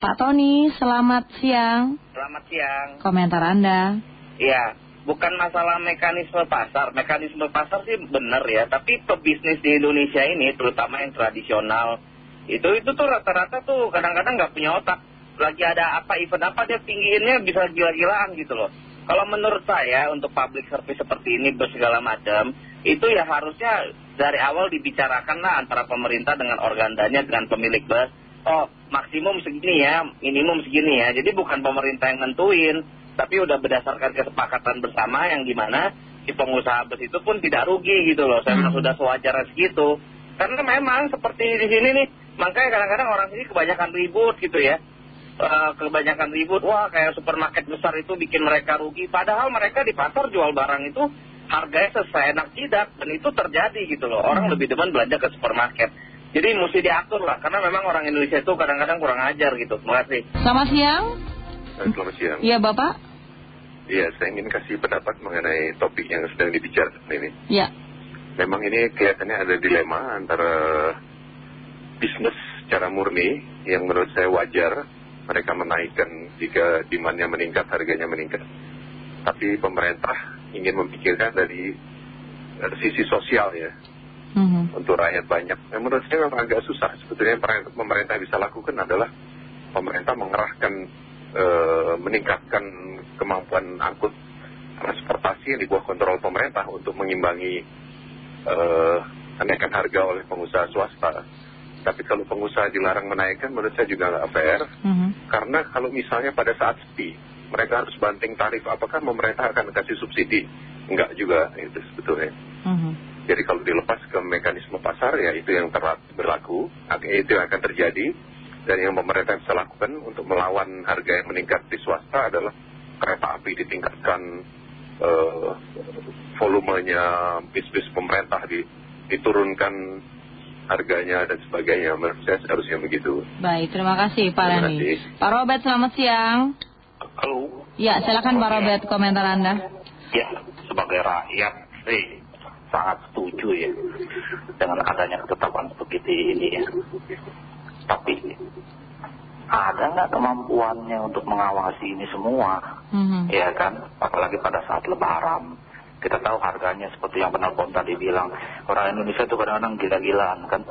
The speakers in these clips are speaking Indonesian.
Pak Tony, selamat siang. Selamat siang. Komentar Anda. Iya, bukan masalah mekanisme pasar. Mekanisme pasar sih benar ya, tapi pebisnis di Indonesia ini, terutama yang tradisional, itu itu tuh rata-rata tuh kadang-kadang nggak punya otak. Lagi ada apa event apa dia tinggiinnya bisa gila-gilaan gitu loh. Kalau menurut saya untuk public service seperti ini bersegala macam, itu ya harusnya dari awal dibicarakan lah antara pemerintah dengan organdanya dengan pemilik bus. Oh maksimum segini ya, minimum segini ya. Jadi bukan pemerintah yang nentuin, tapi udah berdasarkan kesepakatan bersama yang di mana si pengusaha bus itu pun tidak rugi gitu loh. Saya hmm. sudah sewajarnya segitu. Karena memang seperti di sini nih, makanya kadang-kadang orang sini kebanyakan ribut gitu ya. Eh, kebanyakan ribut, wah kayak supermarket besar itu bikin mereka rugi. Padahal mereka di pasar jual barang itu harganya sesuai enak tidak. Dan itu terjadi gitu loh. Orang hmm. lebih demen belanja ke supermarket. Jadi mesti diatur lah, karena memang orang Indonesia itu kadang-kadang kurang ajar gitu. Terima kasih. Selamat siang. Eh, selamat siang. Iya Bapak. Iya, saya ingin kasih pendapat mengenai topik yang sedang dibicarakan ini. Iya. Memang ini kelihatannya ada dilema antara bisnis secara murni yang menurut saya wajar mereka menaikkan jika demandnya meningkat, harganya meningkat. Tapi pemerintah ingin memikirkan dari sisi sosial ya. Untuk rakyat banyak. Yang menurut saya memang agak susah. Sebetulnya yang pemerintah bisa lakukan adalah pemerintah mengerahkan, eh, meningkatkan kemampuan angkut transportasi yang di bawah kontrol pemerintah untuk mengimbangi eh, kenaikan harga oleh pengusaha swasta tapi kalau pengusaha dilarang menaikkan menurut saya juga nggak fair. -hmm. Karena kalau misalnya pada saat sepi, mereka harus banting tarif, apakah pemerintah akan kasih subsidi? Enggak juga, itu sebetulnya. -hmm. Jadi kalau dilepas ke mekanisme pasar, ya itu yang berlaku, itu yang akan terjadi. Dan yang pemerintah bisa lakukan untuk melawan harga yang meningkat di swasta adalah kereta api ditingkatkan, uh, volumenya bis-bis pemerintah diturunkan harganya dan sebagainya. Menurut saya seharusnya begitu. Baik, terima kasih Pak Rani. Pak Robert, selamat siang. Halo. Ya, silakan Pak Robert komentar Anda. Ya, sebagai rakyat, eh, sangat setuju ya dengan adanya ketetapan seperti ini ya. Tapi ada nggak kemampuannya untuk mengawasi ini semua? -hmm. Ya kan, apalagi pada saat lebaran kita tahu harganya seperti yang penelpon tadi bilang orang Indonesia itu kadang-kadang gila-gilaan kan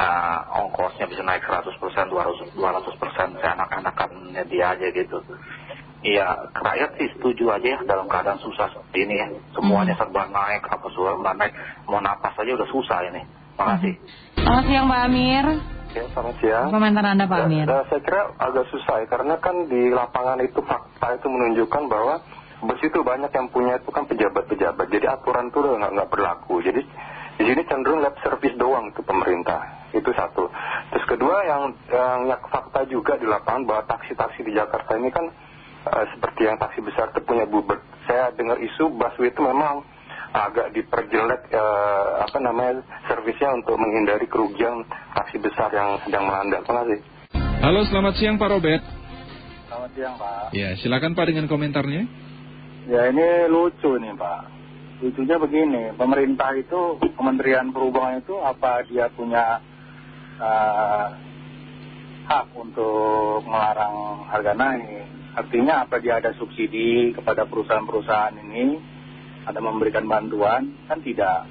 uh, ongkosnya bisa naik 100% 200%, 200% saya anak-anakannya dia aja gitu Iya, rakyat sih setuju aja ya dalam keadaan susah seperti ini ya. Semuanya hmm. serba naik, apa serba naik. Mau napas aja udah susah ini. Makasih. Selamat siang Mbak Amir. Ya, selamat siang. Komentar Anda Pak Amir. Ya, saya kira agak susah ya, karena kan di lapangan itu fakta itu menunjukkan bahwa bus itu banyak yang punya itu kan pejabat-pejabat. Jadi aturan itu udah nggak berlaku. Jadi di sini cenderung lab service doang ke pemerintah. Itu satu. Terus kedua yang, yang fakta juga di lapangan bahwa taksi-taksi di Jakarta ini kan seperti yang taksi besar itu punya bubet. Saya dengar isu busway itu memang agak diperjelek uh, apa namanya servisnya untuk menghindari kerugian taksi besar yang sedang melanda. Terima kasih. Halo, selamat siang Pak Robert. Selamat siang Pak. Ya, silakan Pak dengan komentarnya. Ya ini lucu nih Pak. Lucunya begini, pemerintah itu, Kementerian Perhubungan itu apa dia punya uh, hak untuk melarang harga naik? Artinya apa dia ada subsidi kepada perusahaan-perusahaan ini? Ada memberikan bantuan? Kan tidak.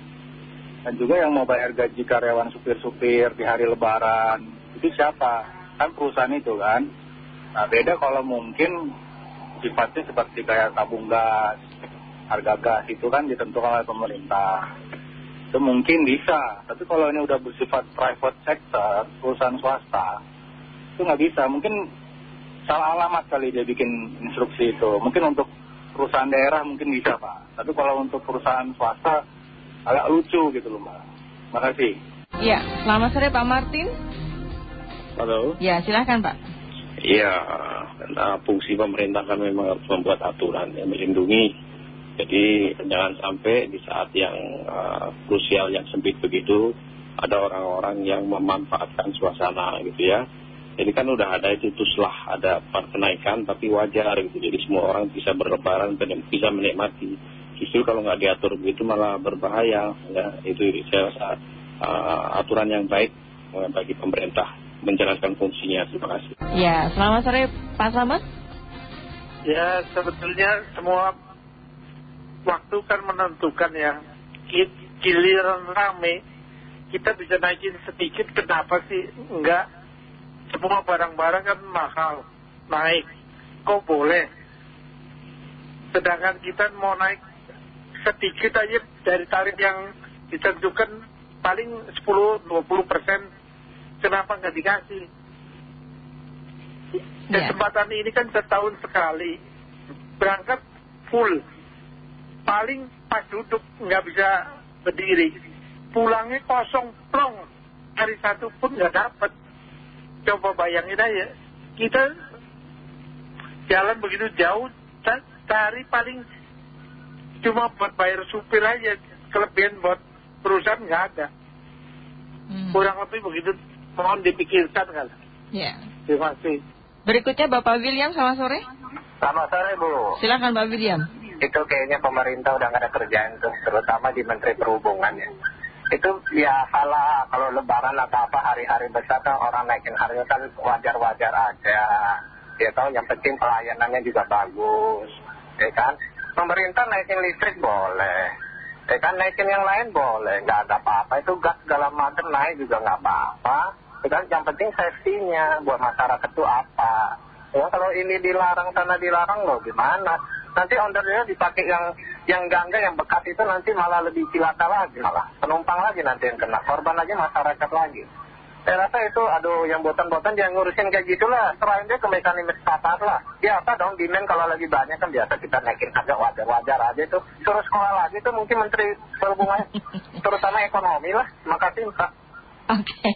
Dan juga yang mau bayar gaji karyawan supir-supir di hari lebaran, itu siapa? Kan perusahaan itu kan. Nah beda kalau mungkin sifatnya seperti kayak tabung gas, harga gas itu kan ditentukan oleh pemerintah. Itu mungkin bisa, tapi kalau ini udah bersifat private sector, perusahaan swasta, itu nggak bisa. Mungkin salah alamat kali dia bikin instruksi itu. Mungkin untuk perusahaan daerah mungkin bisa Pak, tapi kalau untuk perusahaan swasta agak lucu gitu loh Mbak. Makasih. Iya, selamat sore Pak Martin. Halo. Ya, silahkan Pak. Iya, karena fungsi pemerintah kan memang harus membuat aturan yang melindungi. Jadi jangan sampai di saat yang uh, krusial yang sempit begitu ada orang-orang yang memanfaatkan suasana gitu ya. Jadi kan udah ada itu tuslah ada kenaikan tapi wajar gitu. Jadi semua orang bisa berlebaran, bisa menikmati. Justru kalau nggak diatur begitu malah berbahaya. Ya, itu saya rasa uh, aturan yang baik bagi pemerintah. menjalankan fungsinya. Terima kasih. Ya, selamat sore Pak Slamet. Ya, sebetulnya semua waktu kan menentukan ya. Giliran rame, kita bisa naikin sedikit, kenapa sih? Enggak. Semua barang-barang kan mahal, naik. Kok boleh? Sedangkan kita mau naik sedikit aja dari tarif yang ditentukan paling 10-20 persen, kenapa nggak dikasih? Kesempatan ini kan setahun sekali, berangkat full, paling pas duduk nggak bisa berdiri, pulangnya kosong plong, hari satu pun nggak dapat. Coba bayangin aja, kita jalan begitu jauh, cari paling cuma buat bayar supir aja, kelebihan buat perusahaan nggak ada. Kurang lebih begitu, mohon dipikirkan kan. Ya. Terima kasih. Berikutnya Bapak William, selamat sore. Selamat sore Bu. Silakan Pak William. Itu kayaknya pemerintah udah nggak ada kerjaan tuh, terutama di Menteri Perhubungan ya. Itu ya salah kalau lebaran atau apa hari-hari besar kan orang naikin harga kan wajar-wajar aja. Ya tahu yang penting pelayanannya juga bagus. Ya kan? Pemerintah naikin listrik boleh. Ya kan naikin yang lain boleh, nggak ada apa-apa. Itu gas segala macam naik juga nggak apa-apa. Ya kan yang penting safety-nya buat masyarakat itu apa. Ya kalau ini dilarang sana dilarang loh gimana? Nanti ondernya dipakai yang yang gangga yang bekas itu nanti malah lebih cilaka lagi malah. Penumpang lagi nanti yang kena, korban lagi masyarakat lagi. Saya rasa itu aduh yang botan-botan jangan ngurusin kayak gitulah. Serahin dia ke mekanisme pasar lah. Biasa dong demand kalau lagi banyak kan biasa kita naikin harga wajar-wajar aja itu. Suruh sekolah lagi itu mungkin Menteri Perhubungan terutama ekonomi lah. Terima kasih Pak. Oke.